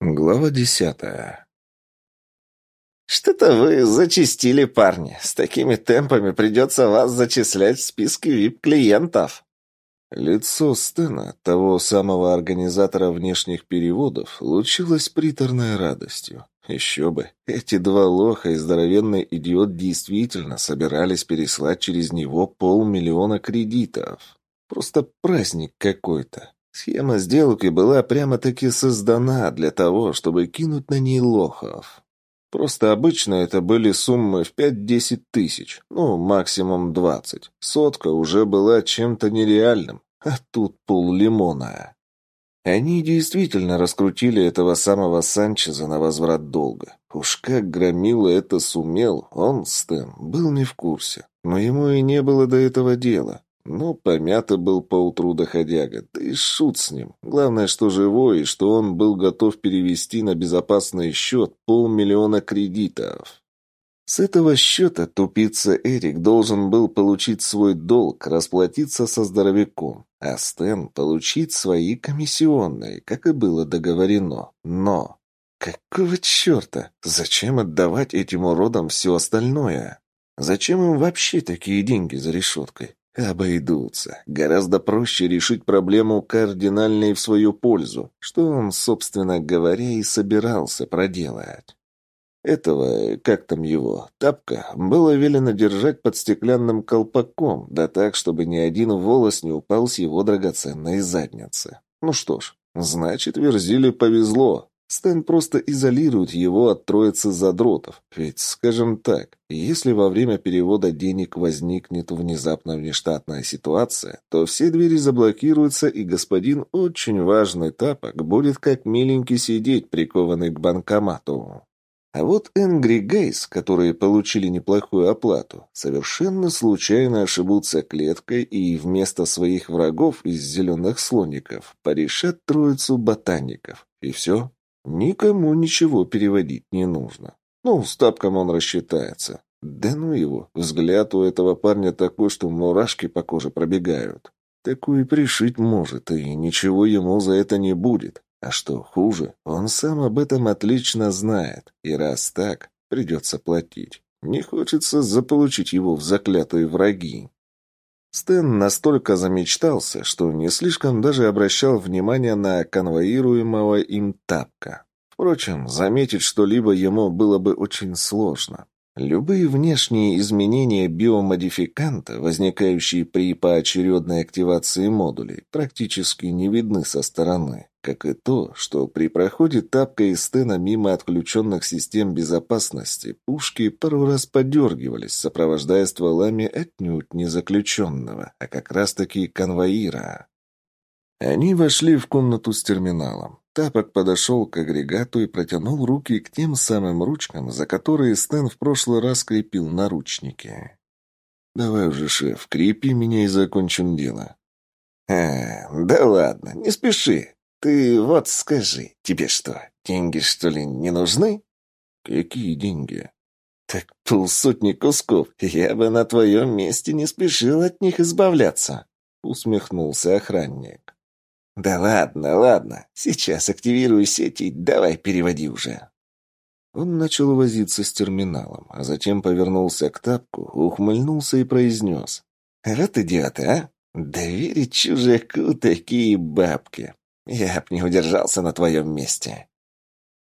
Глава десятая. «Что-то вы зачистили, парни. С такими темпами придется вас зачислять в списке вип-клиентов». Лицо Стена, того самого организатора внешних переводов, лучилось приторной радостью. Еще бы, эти два лоха и здоровенный идиот действительно собирались переслать через него полмиллиона кредитов. Просто праздник какой-то. Схема сделки была прямо-таки создана для того, чтобы кинуть на ней лохов. Просто обычно это были суммы в 5-10 тысяч, ну, максимум 20. Сотка уже была чем-то нереальным, а тут пол лимона. Они действительно раскрутили этого самого Санчеза на возврат долга. Уж как Громила это сумел, он, Стэн, был не в курсе. Но ему и не было до этого дела. Ну, помято был поутру доходяга, да и шут с ним. Главное, что живой, и что он был готов перевести на безопасный счет полмиллиона кредитов. С этого счета тупица Эрик должен был получить свой долг, расплатиться со здоровяком, а Стэн получить свои комиссионные, как и было договорено. Но... Какого черта? Зачем отдавать этим уродам все остальное? Зачем им вообще такие деньги за решеткой? Обойдутся. Гораздо проще решить проблему кардинально и в свою пользу, что он, собственно говоря, и собирался проделать. Этого, как там его, тапка, было велено держать под стеклянным колпаком, да так, чтобы ни один волос не упал с его драгоценной задницы. Ну что ж, значит, Верзиле повезло. Стэн просто изолирует его от троицы задротов. Ведь, скажем так, если во время перевода денег возникнет внезапно внештатная ситуация, то все двери заблокируются, и господин очень важный тапок будет как миленький сидеть, прикованный к банкомату. А вот Энгри Гейс, которые получили неплохую оплату, совершенно случайно ошибутся клеткой и вместо своих врагов из зеленых слоников порешат троицу ботаников. И все, Никому ничего переводить не нужно. Ну, с тапком он рассчитается. Да ну его, взгляд у этого парня такой, что мурашки по коже пробегают. Такую пришить может, и ничего ему за это не будет. А что хуже, он сам об этом отлично знает, и раз так, придется платить. Не хочется заполучить его в заклятые враги. Стэн настолько замечтался, что не слишком даже обращал внимание на конвоируемого им тапка. Впрочем, заметить что-либо ему было бы очень сложно. Любые внешние изменения биомодификанта, возникающие при поочередной активации модулей, практически не видны со стороны, как и то, что при проходе тапка и стена мимо отключенных систем безопасности пушки пару раз подергивались, сопровождая стволами отнюдь не заключенного, а как раз-таки конвоира. Они вошли в комнату с терминалом. Тапок подошел к агрегату и протянул руки к тем самым ручкам, за которые Стэн в прошлый раз крепил наручники. «Давай уже, шеф, крепи меня и закончим дело». «А, да ладно, не спеши. Ты вот скажи, тебе что, деньги, что ли, не нужны?» «Какие деньги?» «Так полсотни кусков. Я бы на твоем месте не спешил от них избавляться», — усмехнулся охранник. «Да ладно, ладно. Сейчас активирую сеть и давай переводи уже». Он начал возиться с терминалом, а затем повернулся к тапку, ухмыльнулся и произнес. «Вот идиоты, а! Доверить чужаку такие бабки! Я б не удержался на твоем месте!»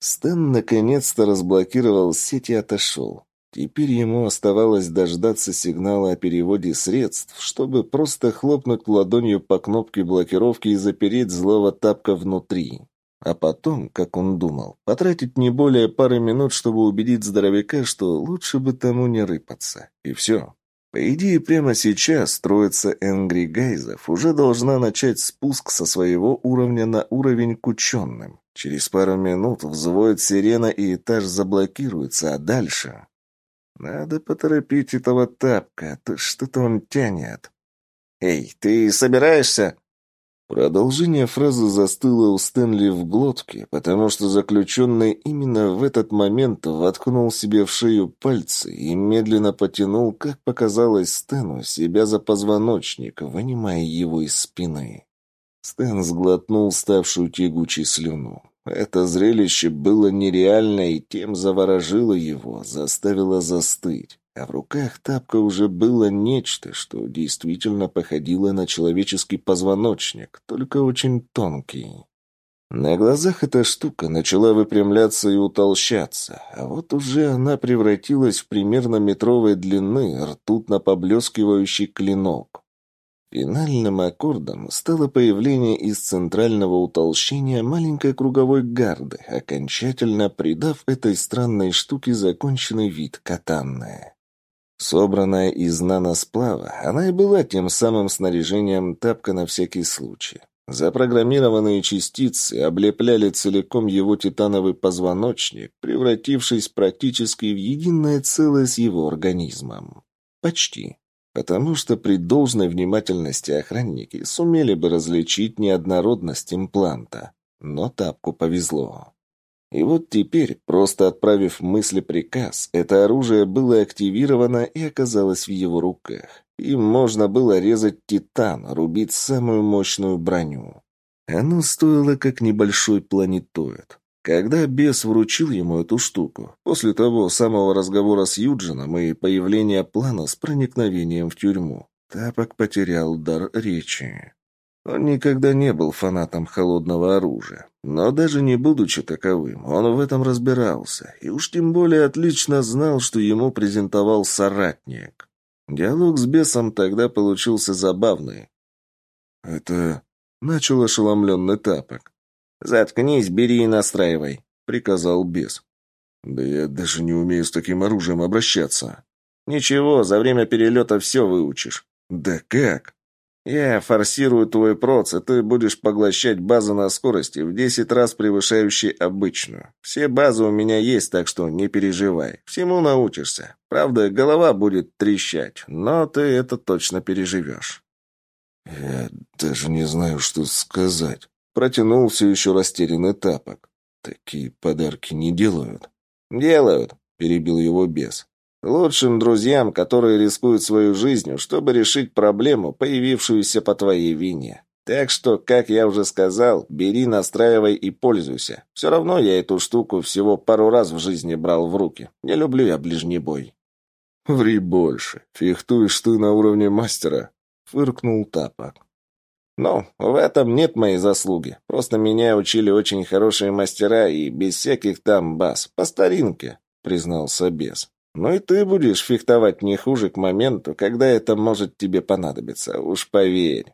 Стэн наконец-то разблокировал сеть и отошел. Теперь ему оставалось дождаться сигнала о переводе средств, чтобы просто хлопнуть ладонью по кнопке блокировки и запереть злого тапка внутри. А потом, как он думал, потратить не более пары минут, чтобы убедить здоровяка, что лучше бы тому не рыпаться. И все. По идее, прямо сейчас троица Энгри Гайзов уже должна начать спуск со своего уровня на уровень к ученым. Через пару минут взвоет сирена и этаж заблокируется, а дальше... Надо поторопить этого тапка, то что-то он тянет. «Эй, ты собираешься?» Продолжение фразы застыло у Стэнли в глотке, потому что заключенный именно в этот момент воткнул себе в шею пальцы и медленно потянул, как показалось Стэну, себя за позвоночник, вынимая его из спины. Стэн сглотнул ставшую тягучей слюну. Это зрелище было нереально и тем заворожило его, заставило застыть. А в руках тапка уже было нечто, что действительно походило на человеческий позвоночник, только очень тонкий. На глазах эта штука начала выпрямляться и утолщаться, а вот уже она превратилась в примерно метровой длины ртутно поблескивающий клинок. Финальным аккордом стало появление из центрального утолщения маленькой круговой гарды, окончательно придав этой странной штуке законченный вид катанная. Собранная из наносплава, она и была тем самым снаряжением тапка на всякий случай. Запрограммированные частицы облепляли целиком его титановый позвоночник, превратившись практически в единое целое с его организмом. Почти. Потому что при должной внимательности охранники сумели бы различить неоднородность импланта. Но тапку повезло. И вот теперь, просто отправив мысли приказ, это оружие было активировано и оказалось в его руках. Им можно было резать титан, рубить самую мощную броню. Оно стоило как небольшой планетоид. Когда бес вручил ему эту штуку, после того самого разговора с Юджином и появления плана с проникновением в тюрьму, Тапок потерял дар речи. Он никогда не был фанатом холодного оружия, но даже не будучи таковым, он в этом разбирался, и уж тем более отлично знал, что ему презентовал соратник. Диалог с бесом тогда получился забавный. «Это...» — начал ошеломленный тапок. «Заткнись, бери и настраивай», — приказал бес. «Да я даже не умею с таким оружием обращаться». «Ничего, за время перелета все выучишь». «Да как?» «Я форсирую твой проц, и ты будешь поглощать базу на скорости в десять раз превышающей обычную. Все базы у меня есть, так что не переживай. Всему научишься. Правда, голова будет трещать, но ты это точно переживешь». «Я даже не знаю, что сказать». Протянул все еще растерянный тапок. «Такие подарки не делают». «Делают», — перебил его бес. Лучшим друзьям, которые рискуют свою жизнью, чтобы решить проблему, появившуюся по твоей вине. Так что, как я уже сказал, бери, настраивай и пользуйся. Все равно я эту штуку всего пару раз в жизни брал в руки. Не люблю я ближний бой. Ври больше. Фехтуешь ты на уровне мастера, фыркнул Тапок. Ну, в этом нет моей заслуги. Просто меня учили очень хорошие мастера и без всяких там баз, по старинке, признался бес. Ну и ты будешь фехтовать не хуже к моменту, когда это может тебе понадобиться, уж поверь.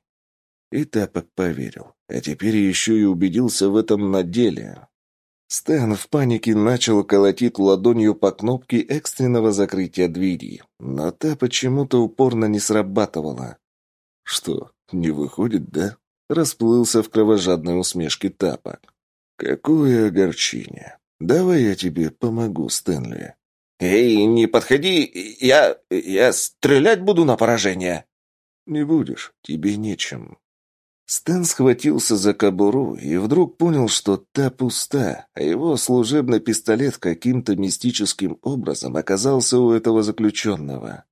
И Тапок поверил, а теперь еще и убедился в этом на деле. Стэн в панике начал колотить ладонью по кнопке экстренного закрытия двери, но та почему-то упорно не срабатывала. «Что, не выходит, да?» Расплылся в кровожадной усмешке Тапок. «Какое огорчение! Давай я тебе помогу, Стэнли!» «Эй, не подходи, я... я стрелять буду на поражение!» «Не будешь, тебе нечем». Стэн схватился за кобуру и вдруг понял, что та пуста, а его служебный пистолет каким-то мистическим образом оказался у этого заключенного.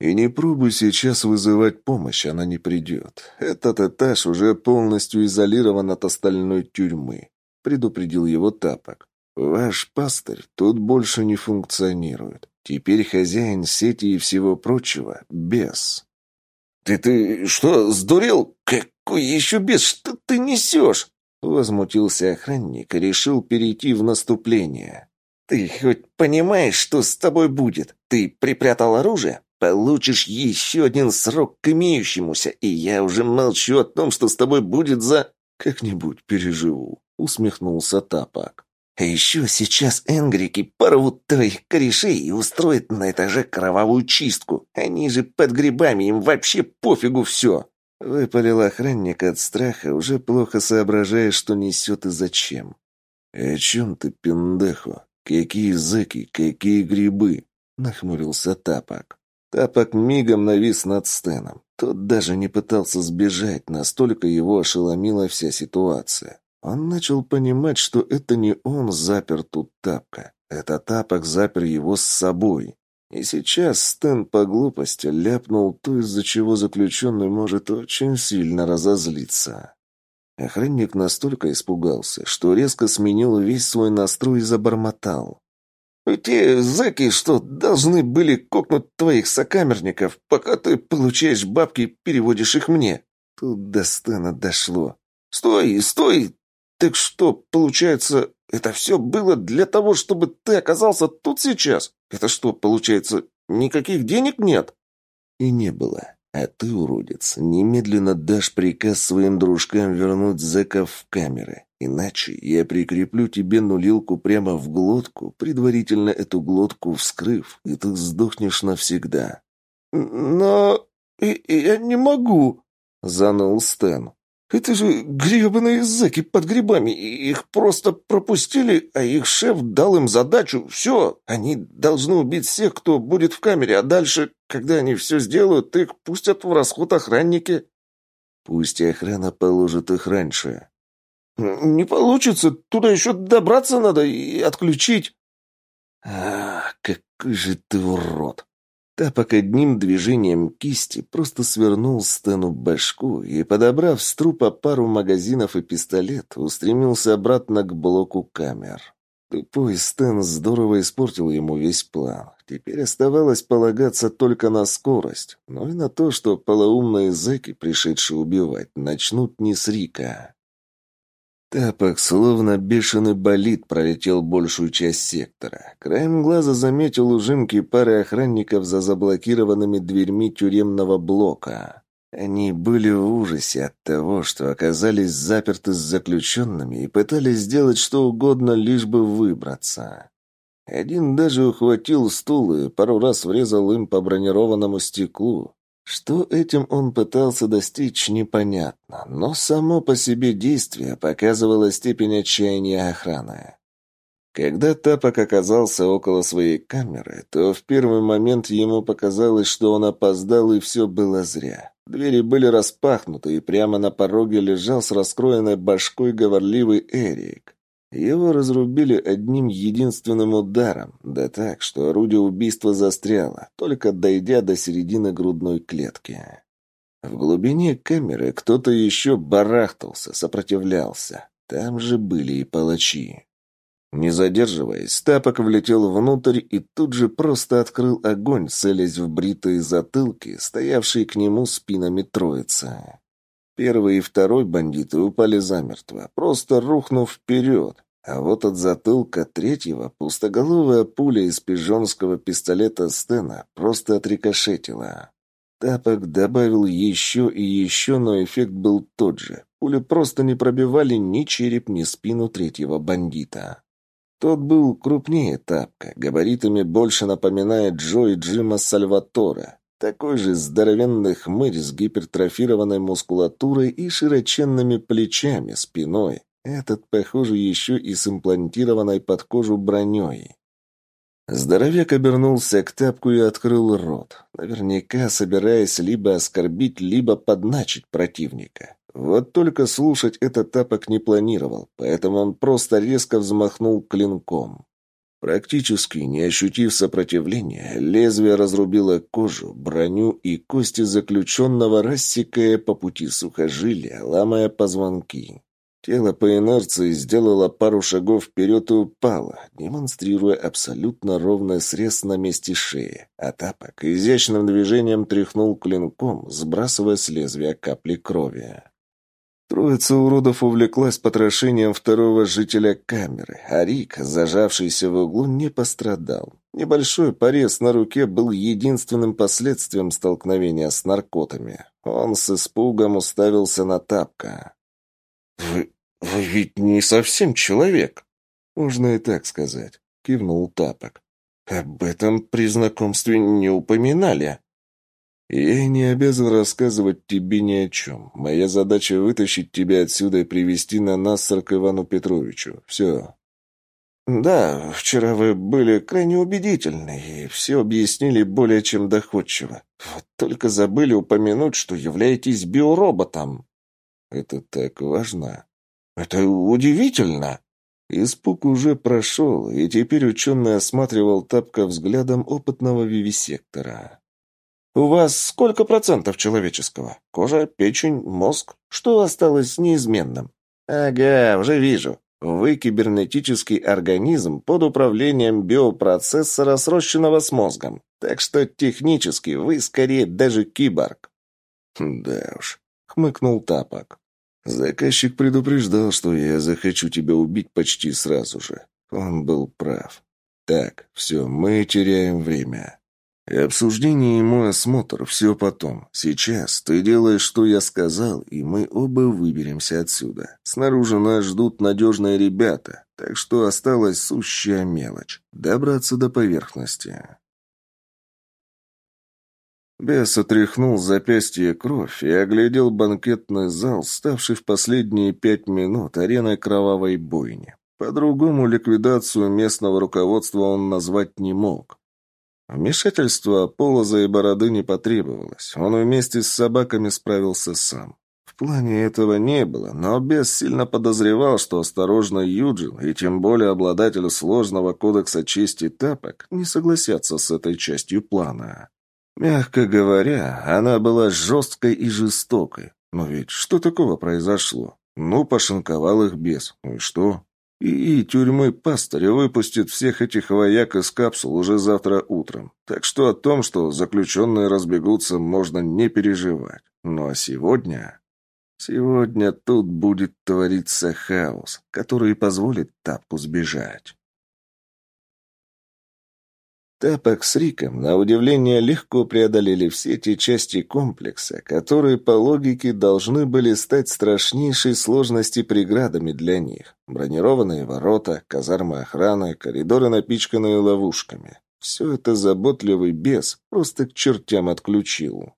И не пробуй сейчас вызывать помощь, она не придет. Этот этаж уже полностью изолирован от остальной тюрьмы, предупредил его Тапок. Ваш пастырь тут больше не функционирует. Теперь хозяин сети и всего прочего — бес. «Ты, ты что, сдурел? Какой еще бес? Что ты несешь?» Возмутился охранник и решил перейти в наступление. «Ты хоть понимаешь, что с тобой будет? Ты припрятал оружие? Получишь еще один срок к имеющемуся, и я уже молчу о том, что с тобой будет за...» «Как-нибудь переживу», — усмехнулся Тапак. А еще сейчас энгрики порвут твоих корешей и устроят на этаже кровавую чистку. Они же под грибами, им вообще пофигу все. Выпалил охранник от страха, уже плохо соображая, что несет и зачем. «О чем ты, пиндехо? Какие зэки, какие грибы?» — нахмурился Тапок. Тапок мигом навис над Стеном. Тот даже не пытался сбежать, настолько его ошеломила вся ситуация. Он начал понимать, что это не он запер тут тапка. Это тапок запер его с собой. И сейчас Стэн по глупости ляпнул то, из-за чего заключенный может очень сильно разозлиться. Охранник настолько испугался, что резко сменил весь свой настрой и забормотал. «Те зэки, что должны были кокнуть твоих сокамерников, пока ты получаешь бабки и переводишь их мне». Тут до стена дошло. «Стой, стой! Так что, получается, это все было для того, чтобы ты оказался тут сейчас? Это что, получается, никаких денег нет?» И не было. А ты, уродец, немедленно дашь приказ своим дружкам вернуть зэков в камеры. Иначе я прикреплю тебе нулилку прямо в глотку, предварительно эту глотку вскрыв, и ты сдохнешь навсегда. «Но... я не могу», — заныл Стэн. «Это же гребаные зэки под грибами. Их просто пропустили, а их шеф дал им задачу. Все, они должны убить всех, кто будет в камере, а дальше, когда они все сделают, их пустят в расход охранники». «Пусть охрана положит их раньше». «Не получится. Туда еще добраться надо и отключить». «Ах, какой же ты урод!» Тапок одним движением кисти просто свернул Стэну башку и, подобрав с трупа пару магазинов и пистолет, устремился обратно к блоку камер. Тупой Стэн здорово испортил ему весь план. Теперь оставалось полагаться только на скорость, но и на то, что полоумные зэки, пришедшие убивать, начнут не с Рика. Тапок, словно бешеный болид, пролетел большую часть сектора. Краем глаза заметил ужимки пары охранников за заблокированными дверьми тюремного блока. Они были в ужасе от того, что оказались заперты с заключенными и пытались сделать что угодно, лишь бы выбраться. Один даже ухватил стул и пару раз врезал им по бронированному стеклу. Что этим он пытался достичь, непонятно, но само по себе действие показывало степень отчаяния охраны. Когда Тапок оказался около своей камеры, то в первый момент ему показалось, что он опоздал, и все было зря. Двери были распахнуты, и прямо на пороге лежал с раскроенной башкой говорливый Эрик. Его разрубили одним единственным ударом, да так, что орудие убийства застряло, только дойдя до середины грудной клетки. В глубине камеры кто-то еще барахтался, сопротивлялся. Там же были и палачи. Не задерживаясь, Тапок влетел внутрь и тут же просто открыл огонь, целясь в бритые затылки, стоявшие к нему спинами троицы. Первый и второй бандиты упали замертво, просто рухнув вперед. А вот от затылка третьего пустоголовая пуля из пижонского пистолета Стена просто отрикошетила. Тапок добавил еще и еще, но эффект был тот же. Пули просто не пробивали ни череп, ни спину третьего бандита. Тот был крупнее Тапка, габаритами больше напоминая Джо и Джима Сальватора. Такой же здоровенный хмырь с гипертрофированной мускулатурой и широченными плечами, спиной. Этот, похоже, еще и с имплантированной под кожу броней. Здоровяк обернулся к тапку и открыл рот, наверняка собираясь либо оскорбить, либо подначить противника. Вот только слушать этот тапок не планировал, поэтому он просто резко взмахнул клинком. Практически не ощутив сопротивления, лезвие разрубило кожу, броню и кости заключенного, рассекая по пути сухожилия, ломая позвонки. Тело по инерции сделало пару шагов вперед и упало, демонстрируя абсолютно ровный срез на месте шеи, а тапок изящным движением тряхнул клинком, сбрасывая с лезвия капли крови. Троица уродов увлеклась потрошением второго жителя камеры, а Рик, зажавшийся в углу, не пострадал. Небольшой порез на руке был единственным последствием столкновения с наркотами. Он с испугом уставился на тапка. «Вы... вы ведь не совсем человек?» «Можно и так сказать», — кивнул тапок. «Об этом при знакомстве не упоминали». «Я не обязан рассказывать тебе ни о чем. Моя задача — вытащить тебя отсюда и привести на Нассар к Ивану Петровичу. Все». «Да, вчера вы были крайне убедительны и все объяснили более чем доходчиво. Вот только забыли упомянуть, что являетесь биороботом». «Это так важно». «Это удивительно». Испуг уже прошел, и теперь ученый осматривал тапка взглядом опытного вивисектора. «У вас сколько процентов человеческого? Кожа, печень, мозг? Что осталось неизменным?» «Ага, уже вижу. Вы кибернетический организм под управлением биопроцессора, срощенного с мозгом. Так что технически вы скорее даже киборг». «Да уж», — хмыкнул Тапок. «Заказчик предупреждал, что я захочу тебя убить почти сразу же. Он был прав. Так, все, мы теряем время. И обсуждение и мой осмотр – все потом. Сейчас ты делаешь, что я сказал, и мы оба выберемся отсюда. Снаружи нас ждут надежные ребята, так что осталась сущая мелочь – добраться до поверхности. Бес отряхнул запястье кровь и оглядел банкетный зал, ставший в последние пять минут ареной кровавой бойни. По-другому ликвидацию местного руководства он назвать не мог. Вмешательства Полоза и Бороды не потребовалось. Он вместе с собаками справился сам. В плане этого не было, но Бес сильно подозревал, что осторожный Юджин и тем более обладатель сложного кодекса чести тапок не согласятся с этой частью плана. Мягко говоря, она была жесткой и жестокой. Но ведь что такого произошло? Ну, пошинковал их бес. Ну и что? И, и тюрьмы пастыря выпустит всех этих вояк из капсул уже завтра утром. Так что о том, что заключенные разбегутся, можно не переживать. Ну а сегодня... Сегодня тут будет твориться хаос, который позволит Тапку сбежать. Тапок с Риком, на удивление, легко преодолели все те части комплекса, которые, по логике, должны были стать страшнейшей сложности преградами для них. Бронированные ворота, казармы охраны, коридоры, напичканные ловушками. Все это заботливый бес просто к чертям отключил.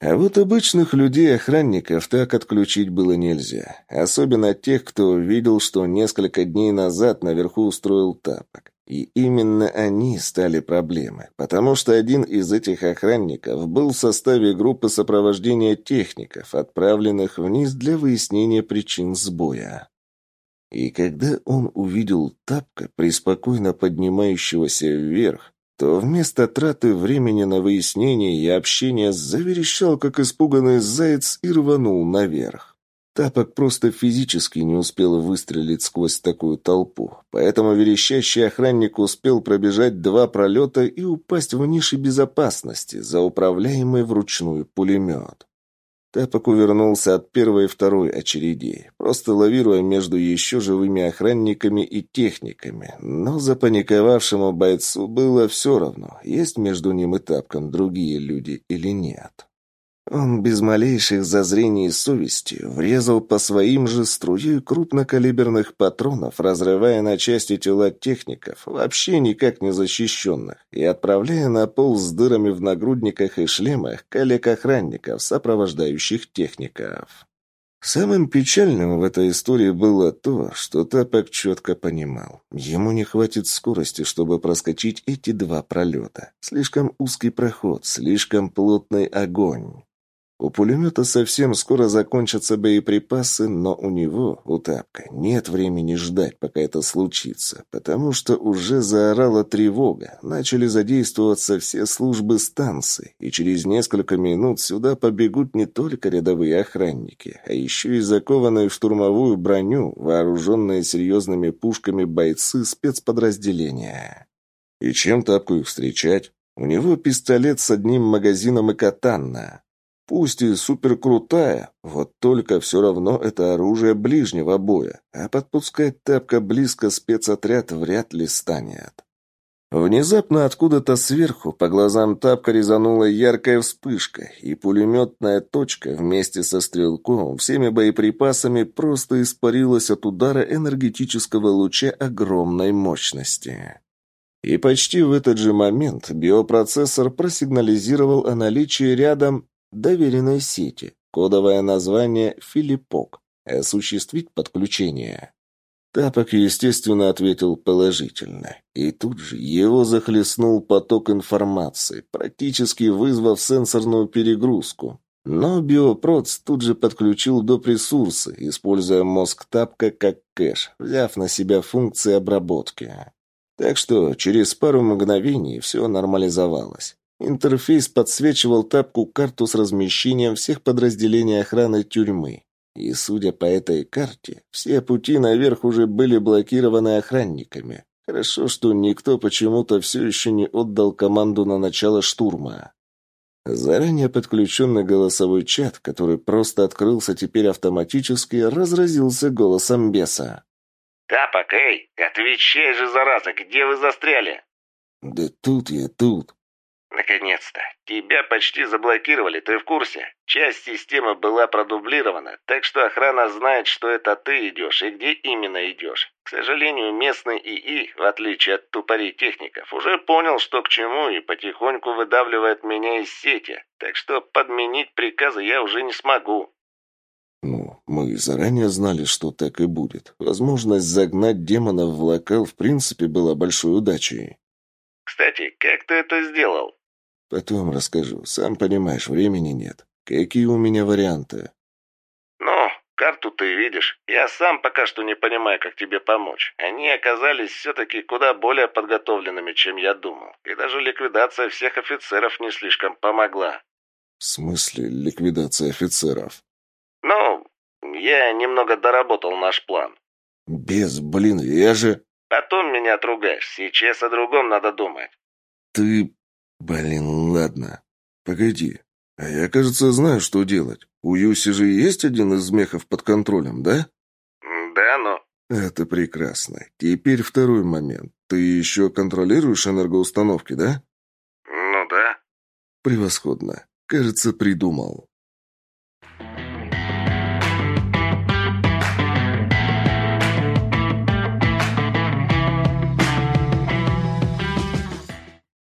А вот обычных людей-охранников так отключить было нельзя. Особенно тех, кто видел, что несколько дней назад наверху устроил тапок. И именно они стали проблемой, потому что один из этих охранников был в составе группы сопровождения техников, отправленных вниз для выяснения причин сбоя. И когда он увидел тапка, преспокойно поднимающегося вверх, то вместо траты времени на выяснение и общение заверещал, как испуганный заяц, и рванул наверх. Тапок просто физически не успел выстрелить сквозь такую толпу, поэтому верещащий охранник успел пробежать два пролета и упасть в ниши безопасности за управляемый вручную пулемет. Тапок увернулся от первой и второй очередей, просто лавируя между еще живыми охранниками и техниками, но запаниковавшему бойцу было все равно, есть между ним и Тапком другие люди или нет. Он без малейших зазрений совести врезал по своим же струей крупнокалиберных патронов, разрывая на части тела техников, вообще никак не защищенных, и отправляя на пол с дырами в нагрудниках и шлемах коллег-охранников, сопровождающих техников. Самым печальным в этой истории было то, что Тапок четко понимал. Ему не хватит скорости, чтобы проскочить эти два пролета. Слишком узкий проход, слишком плотный огонь. У пулемета совсем скоро закончатся боеприпасы, но у него, у Тапка, нет времени ждать, пока это случится, потому что уже заорала тревога, начали задействоваться все службы станции, и через несколько минут сюда побегут не только рядовые охранники, а еще и закованные в штурмовую броню, вооруженные серьезными пушками бойцы спецподразделения. И чем Тапку их встречать? У него пистолет с одним магазином и катанна. Пусть и суперкрутая, вот только все равно это оружие ближнего боя, а подпускать тапка близко спецотряд вряд ли станет. Внезапно откуда-то сверху по глазам тапка резанула яркая вспышка, и пулеметная точка вместе со стрелком всеми боеприпасами просто испарилась от удара энергетического луча огромной мощности. И почти в этот же момент биопроцессор просигнализировал о наличии рядом доверенной сети, кодовое название «Филиппок», осуществить подключение. Тапок, естественно, ответил положительно. И тут же его захлестнул поток информации, практически вызвав сенсорную перегрузку. Но биопроц тут же подключил доп. ресурсы, используя мозг Тапка как кэш, взяв на себя функции обработки. Так что через пару мгновений все нормализовалось. Интерфейс подсвечивал тапку-карту с размещением всех подразделений охраны тюрьмы. И, судя по этой карте, все пути наверх уже были блокированы охранниками. Хорошо, что никто почему-то все еще не отдал команду на начало штурма. Заранее подключенный голосовой чат, который просто открылся теперь автоматически, разразился голосом беса. «Тапок, эй, отвечай же, зараза, где вы застряли?» «Да тут я, тут». «Наконец-то! Тебя почти заблокировали, ты в курсе? Часть системы была продублирована, так что охрана знает, что это ты идешь и где именно идешь. К сожалению, местный ИИ, в отличие от тупорей техников, уже понял, что к чему и потихоньку выдавливает меня из сети, так что подменить приказы я уже не смогу». «Ну, мы заранее знали, что так и будет. Возможность загнать демонов в локал в принципе была большой удачей». «Кстати, как ты это сделал?» Потом расскажу. Сам понимаешь, времени нет. Какие у меня варианты? Ну, карту ты видишь. Я сам пока что не понимаю, как тебе помочь. Они оказались все-таки куда более подготовленными, чем я думал. И даже ликвидация всех офицеров не слишком помогла. В смысле ликвидация офицеров? Ну, я немного доработал наш план. Без, блин, я же... Потом меня отругаешь. Сейчас о другом надо думать. Ты «Блин, ладно. Погоди. А я, кажется, знаю, что делать. У Юси же есть один из мехов под контролем, да?» «Да, но...» «Это прекрасно. Теперь второй момент. Ты еще контролируешь энергоустановки, да?» «Ну да». «Превосходно. Кажется, придумал.